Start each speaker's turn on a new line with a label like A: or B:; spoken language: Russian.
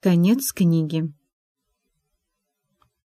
A: Конец книги.